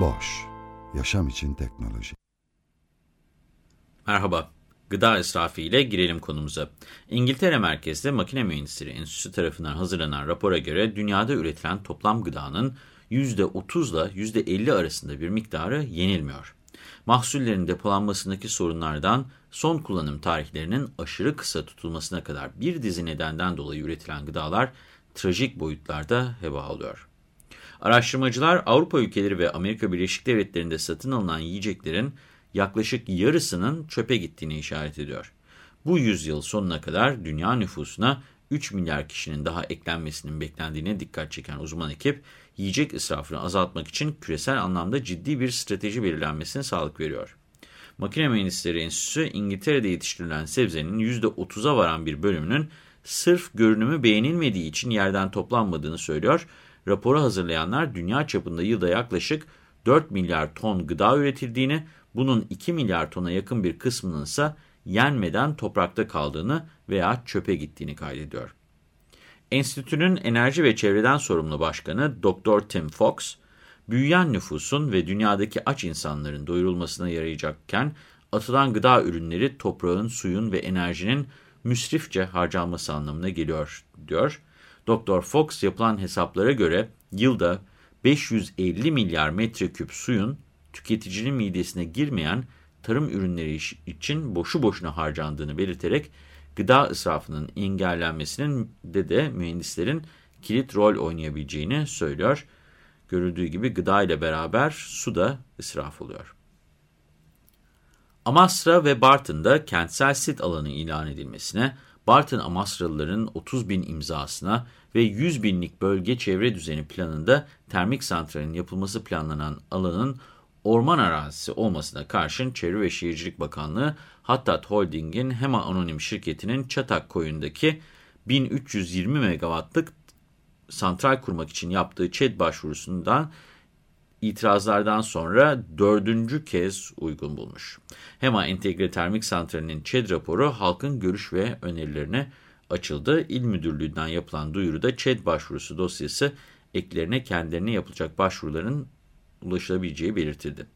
Boş, yaşam için teknoloji. Merhaba, gıda israfı ile girelim konumuza. İngiltere merkezli Makine Mühendisleri Enstitüsü tarafından hazırlanan rapora göre dünyada üretilen toplam gıdanın %30 ile %50 arasında bir miktarı yenilmiyor. Mahsullerin depolanmasındaki sorunlardan son kullanım tarihlerinin aşırı kısa tutulmasına kadar bir dizi nedenden dolayı üretilen gıdalar trajik boyutlarda heba alıyor. Araştırmacılar Avrupa ülkeleri ve Amerika Birleşik Devletleri'nde satın alınan yiyeceklerin yaklaşık yarısının çöpe gittiğini işaret ediyor. Bu yüzyıl sonuna kadar dünya nüfusuna 3 milyar kişinin daha eklenmesinin beklendiğine dikkat çeken uzman ekip, yiyecek israfını azaltmak için küresel anlamda ciddi bir strateji belirlenmesine sağlık veriyor. Makine Mühendisleri Enstitüsü, İngiltere'de yetiştirilen sebzenin %30'a varan bir bölümünün sırf görünümü beğenilmediği için yerden toplanmadığını söylüyor. Raporu hazırlayanlar dünya çapında yılda yaklaşık 4 milyar ton gıda üretildiğini, bunun 2 milyar tona yakın bir kısmının ise yenmeden toprakta kaldığını veya çöpe gittiğini kaydediyor. Enstitünün enerji ve çevreden sorumlu başkanı Dr. Tim Fox, büyüyen nüfusun ve dünyadaki aç insanların doyurulmasına yarayacakken atılan gıda ürünleri toprağın, suyun ve enerjinin müsrifçe harcanması anlamına geliyor, diyor. Dr. Fox yapılan hesaplara göre yılda 550 milyar metreküp suyun tüketicinin midesine girmeyen tarım ürünleri için boşu boşuna harcandığını belirterek gıda israfının engellenmesinin de de mühendislerin kilit rol oynayabileceğini söylüyor. Görüldüğü gibi gıda ile beraber su da israf oluyor. Amasra ve Bartın'da kentsel sit alanı ilan edilmesine, Bartın Amasralıların 30 bin imzasına ve 100 binlik bölge çevre düzeni planında termik santralin yapılması planlanan alanın orman arazisi olmasına karşın Çevre ve Şehircilik Bakanlığı Hattat Holding'in HEMA Anonim şirketinin Çatak koyundaki 1320 megawattlık santral kurmak için yaptığı ÇED başvurusundan itirazlardan sonra dördüncü kez uygun bulmuş. HEMA Entegre Termik Santrali'nin ÇED raporu halkın görüş ve önerilerine açıldı. İl Müdürlüğü'nden yapılan duyuruda ÇED başvurusu dosyası eklerine kendilerine yapılacak başvuruların ulaşılabileceği belirtildi.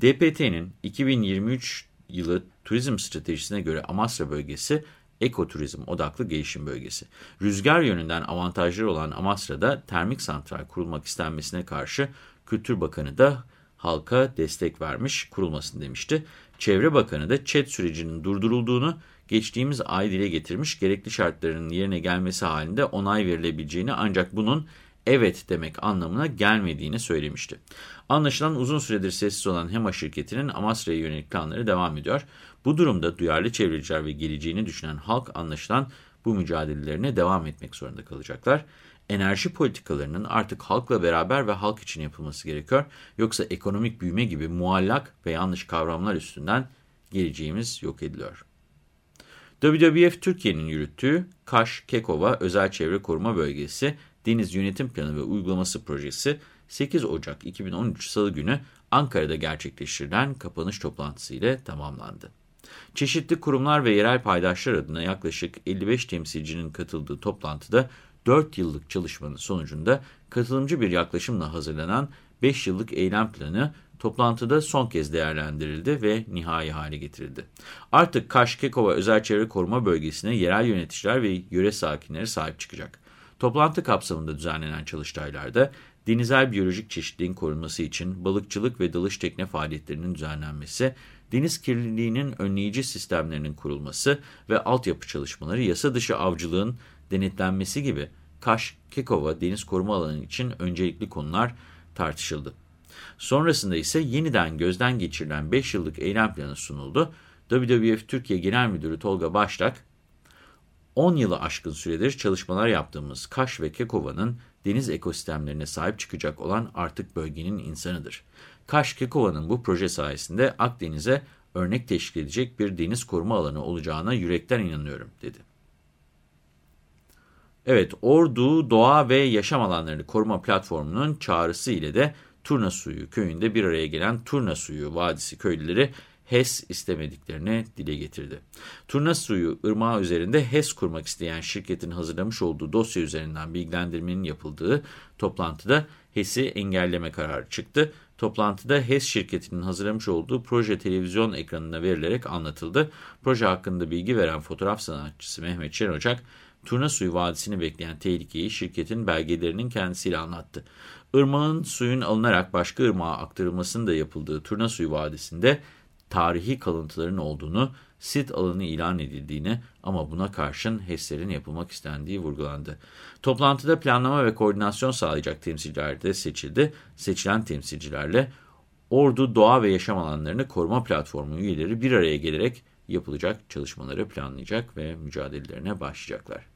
DPT'nin 2023 yılı turizm stratejisine göre Amasra bölgesi ekoturizm odaklı gelişim bölgesi. Rüzgar yönünden avantajları olan Amasra'da termik santral kurulmak istenmesine karşı Kültür Bakanı da halka destek vermiş, kurulmasın demişti. Çevre Bakanı da ÇED sürecinin durdurulduğunu geçtiğimiz ay dile getirmiş, gerekli şartların yerine gelmesi halinde onay verilebileceğini ancak bunun evet demek anlamına gelmediğini söylemişti. Anlaşılan uzun süredir sessiz olan HEMA şirketinin Amasra'ya yönelik planları devam ediyor. Bu durumda duyarlı çevreciler ve geleceğini düşünen halk anlaşılan bu mücadelelerine devam etmek zorunda kalacaklar. Enerji politikalarının artık halkla beraber ve halk için yapılması gerekiyor. Yoksa ekonomik büyüme gibi muallak ve yanlış kavramlar üstünden geleceğimiz yok ediliyor. WWF Türkiye'nin yürüttüğü Kaş, Kekova Özel Çevre Koruma Bölgesi Deniz Yönetim Planı ve Uygulaması Projesi 8 Ocak 2013 Salı günü Ankara'da gerçekleştirilen kapanış toplantısı ile tamamlandı. Çeşitli kurumlar ve yerel paydaşlar adına yaklaşık 55 temsilcinin katıldığı toplantıda 4 yıllık çalışmanın sonucunda katılımcı bir yaklaşımla hazırlanan 5 yıllık eylem planı toplantıda son kez değerlendirildi ve nihai hale getirildi. Artık Kaş-Kekova Özel Çevre Koruma Bölgesi'ne yerel yöneticiler ve yöre sakinleri sahip çıkacak. Toplantı kapsamında düzenlenen çalıştaylarda denizel biyolojik çeşitliliğin korunması için balıkçılık ve dalış tekne faaliyetlerinin düzenlenmesi, deniz kirliliğinin önleyici sistemlerinin kurulması ve altyapı çalışmaları, yasa dışı avcılığın denetlenmesi gibi Kaş, Kekova deniz koruma alanı için öncelikli konular tartışıldı. Sonrasında ise yeniden gözden geçirilen 5 yıllık eylem planı sunuldu. WWF Türkiye Genel Müdürü Tolga Başlak, 10 yılı aşkın süredir çalışmalar yaptığımız Kaş ve Kekova'nın deniz ekosistemlerine sahip çıkacak olan artık bölgenin insanıdır. Kaş Kekova'nın bu proje sayesinde Akdeniz'e örnek teşkil edecek bir deniz koruma alanı olacağına yürekten inanıyorum, dedi. Evet, Ordu Doğa ve Yaşam Alanlarını Koruma Platformu'nun çağrısı ile de Turna Suyu köyünde bir araya gelen Turna Suyu Vadisi köylüleri HES istemediklerini dile getirdi. Turna Suyu ırmağı üzerinde HES kurmak isteyen şirketin hazırlamış olduğu dosya üzerinden bilgilendirmenin yapıldığı toplantıda HES'i engelleme kararı çıktı. Toplantıda HES şirketinin hazırlamış olduğu proje televizyon ekranına verilerek anlatıldı. Proje hakkında bilgi veren fotoğraf sanatçısı Mehmet Şen Ocak, Turna Suyu Vadisi'ni bekleyen tehlikeyi şirketin belgelerinin kendisiyle anlattı. Irmağın suyun alınarak başka ırmağa aktarılmasının da yapıldığı Turna Suyu Vadisi'nde tarihi kalıntıların olduğunu, sit alanı ilan edildiğini ama buna karşın HES'lerin yapılmak istendiği vurgulandı. Toplantıda planlama ve koordinasyon sağlayacak temsilciler de seçildi. Seçilen temsilcilerle Ordu Doğa ve Yaşam Alanlarını Koruma Platformu üyeleri bir araya gelerek yapılacak çalışmaları planlayacak ve mücadelelerine başlayacaklar.